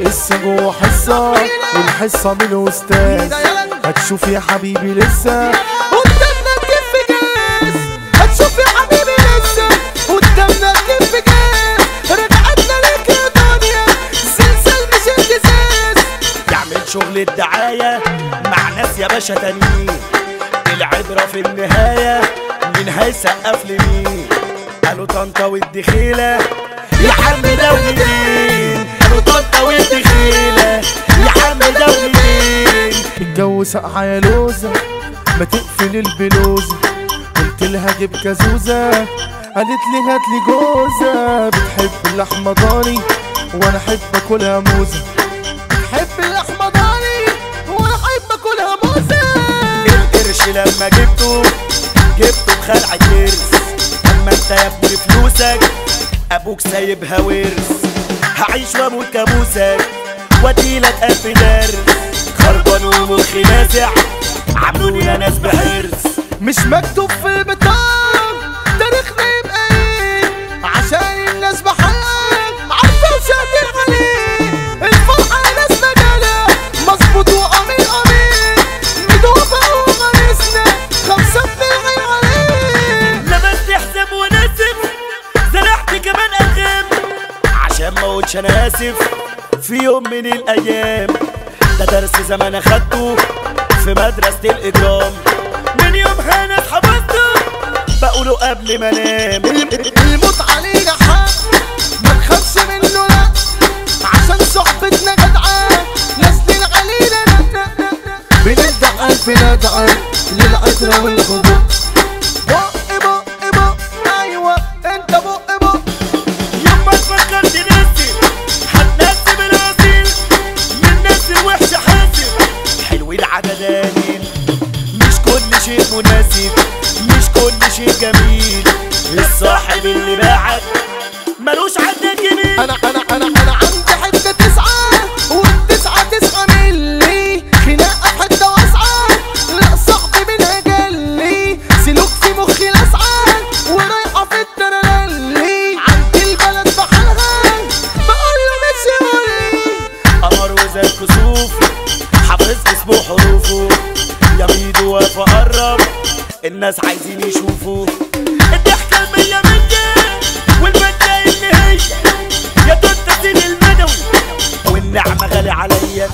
لسه جوه حصة والحصة من أستاذ. هتشوف يا حبيبي لسه. قدامنا كيف جاز. هتشوف يا حبيبي لسه. قدامنا كيف جاز. رجعتنا لك يا دنيا. زلزال مش اهتزاز. يعمل شغل الدعاية مع ناس يا باشا تانيين. العبرة في النهاية. مين هيسقف لمين قالوا طنطا والدخيلة يا عم دولي مين؟ قالوا طنطا والدخيلة يا عم دولي مين؟ الجو سقعة يا لوزة ما تقفل البلوزة. قلت لها جيب كازوزة قالت لي هات لي جوزة. بتحب اللحمة ضاني وانا احب اكلها موزة. بتحب اللحمة ضاني وانا احب اكلها موزة. القرش لما جبته جبته بخلع الكرس. اما انت يا ابني فلوسك ابوك سايبها ورث. هعيش واموت كابوسك واديلك الف درس. خربان ومخي نازع عاملوني ناس بحرص. مش مكتوب في البطاق عشان ما انا اسف في يوم من الايام ده درس زمان اخدته في مدرسة الاجرام من يومها انا اتحبسته بقوله قبل ما انام الموت علينا حق، ما نخافش منه لا. عشان صحبتنا جدعان نازلين علينا. لا لا لا لا بندع للعترة والخضوع عددانين مش كل شيء مناسب مش كل شيء جميل الصاحب اللي باعك ملوش عندك جميل انا انا ميدو واقف قرب الناس عايزين يشوفوا. الضحكة المية مني والمادة اللي هي يا توت سين المدوي. والنعمة غالي عليا.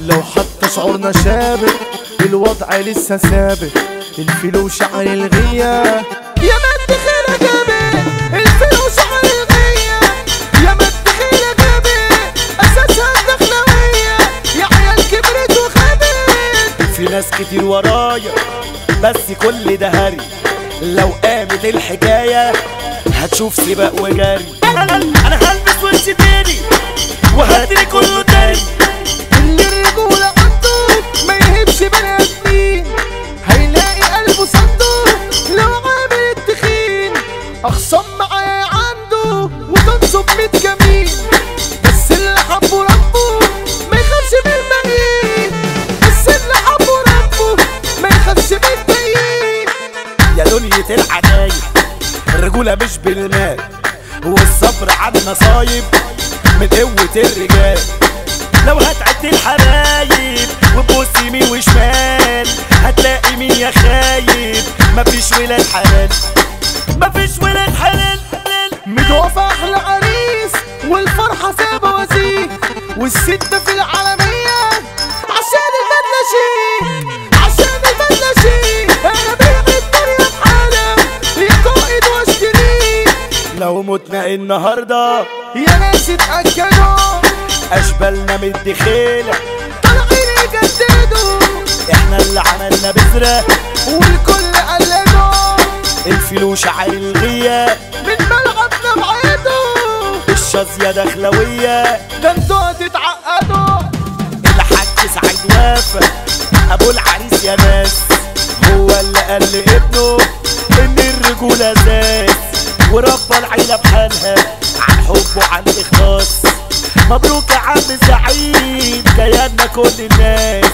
لو حتى شعورنا شابك الوضع لسه ثابت. الفلوس عن الغية يا مد خيرة جابي الفلوس على الغية ناس كتير ورايا، بس كل ده هري. لو قامت الحكاية، هتشوف سباق وجري. انا هلبس وش تاني وهدري كله تاني. اللي الرجولة عنده ما يهبش بني الرجولة مش بالمال والصبر على المصايب من قوة الرجال. لو هتعد الحبايب وتبص يمين وشمال، هتلاقي مين يا خايب؟ مفيش ولاد حلال. مفيش ولاد حلال. مدوفة أحلى عريس والفرحة فيها بوازيك والستة في العالمية لو متنا النهارده. يا ناس اتأكدوا. اشبالنا مدخيلة طالعين يجددوا احنا اللي عملنا بذرة. والكل قلدوا. الفلوس على الغية. من ملعبنا بعيدوا الشظية دخلوية. ده انتوا هتتعقدوا الحاج سعيد وافق ابو العريس يا ناس. هو اللي قال لابنه ان الرجولة اساس وربى العيلة بحالها عن حب وعن إخلاص. مبروك يا عم سعيد. جايلنا كل الناس.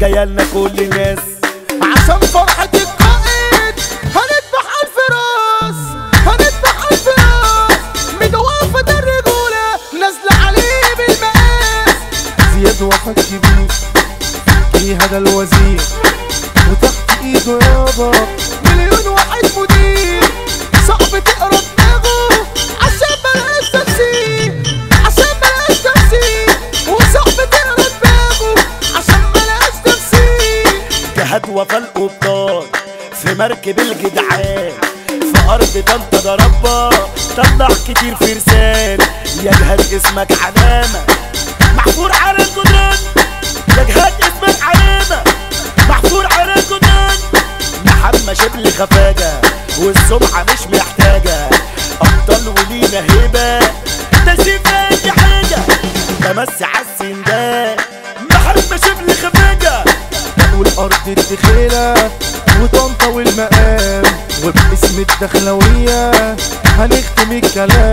جايلنا كل الناس. عشان فرحة القائد. هنذبح ألف راس. هنذبح ألف راس. متوافة الرجولة نازلة عليه بالمقاس. زياد وفاة كبير. فيها ده الوزير. وتحت ايده يابا جهاد وفا القبطان في مركب الجدعان، في ارض طنطا ده ربا طلع كتير فرسان يا جهاد اسمك علامه محفور على الجدران يا جهاد اسمك علامه محفور على الجدران محمد شبل خفاجه والسمعه مش محتاجه ابطال ولينا هبه ده شايف اي حاجه تمسي عالسندان محمد والارض الدخيلة وطنطا والمقام وباسم الدخلوية هنختم الكلام.